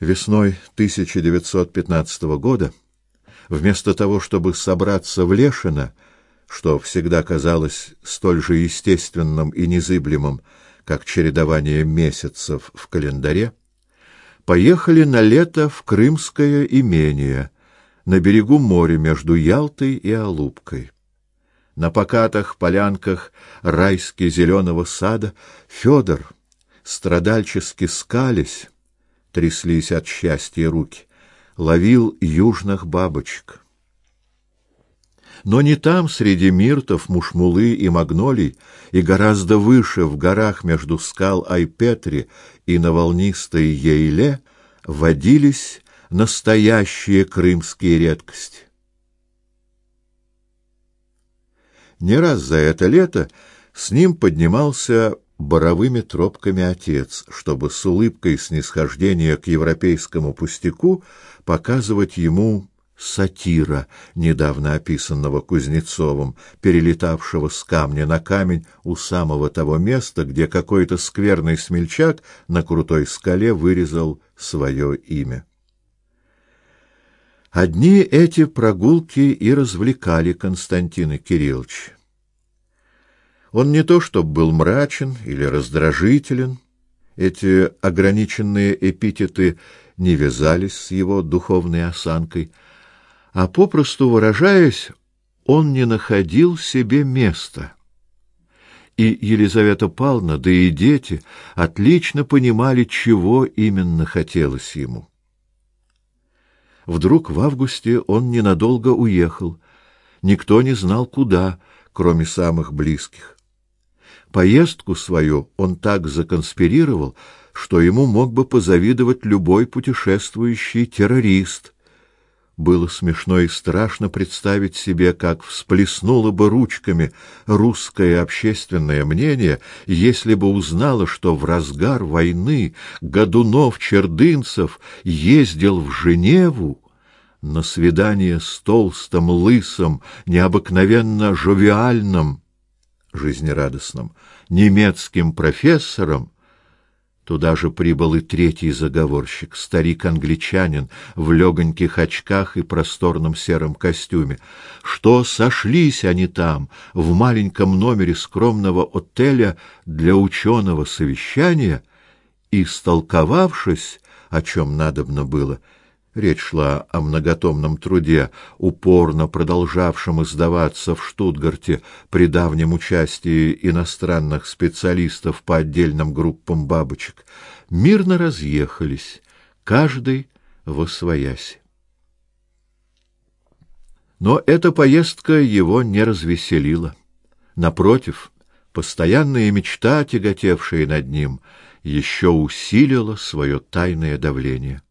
Весной 1915 года, вместо того, чтобы собраться в Лешино, что всегда казалось столь же естественным и незыблемым, как чередование месяцев в календаре, поехали на лето в крымское имение на берегу моря между Ялтой и Алупкой. На покатых полянках райски зеленого сада Федор, страдальчески скались, тряслись от счастья руки, ловил южных бабочек. Но не там, среди миртов, мушмулы и магнолий, и гораздо выше, в горах между скал Айпетри и на волнистой Ейле, водились настоящие крымские редкости. Не раз за это лето с ним поднимался боровыми тропками отец, чтобы с улыбкой снисхождения к европейскому пустяку показывать ему сатира, недавно описанного Кузнецовым, перелетавшего с камня на камень у самого того места, где какой-то скверный смельчак на крутой скале вырезал свое имя. Одни эти прогулки и развлекали Константина Кирилловича. Он не то чтобы был мрачен или раздражителен, эти ограниченные эпитеты не вязались с его духовной осанкой, а попросту выражаясь, он не находил себе места. И Елизавета Павловна, да и дети отлично понимали, чего именно хотелось ему. Вдруг в августе он ненадолго уехал. Никто не знал куда, кроме самых близких. Поездку свою он так законспирировал, что ему мог бы позавидовать любой путешествующий террорист. Было смешно и страшно представить себе, как всплеснуло бы ручками русское общественное мнение, если бы узнало, что в разгар войны Годунов-Чердынцев ездил в Женеву на свидание с толстым, лысым, необыкновенно жовиальным жизнерадостным немецким профессором, туда же прибыл и третий заговорщик, старик-англичанин в легоньких очках и просторном сером костюме, что сошлись они там, в маленьком номере скромного отеля для ученого совещания, и, столковавшись, о чем надобно было, — Речь шла о многотомном труде, упорно продолжавшем издаваться в Штутгарте при давнем участии иностранных специалистов по отдельным группам бабочек. Мирно разъехались, каждый во своясь. Но эта поездка его не развеселила. Напротив, постоянная мечта, тяготевшая над ним, еще усилила свое тайное давление.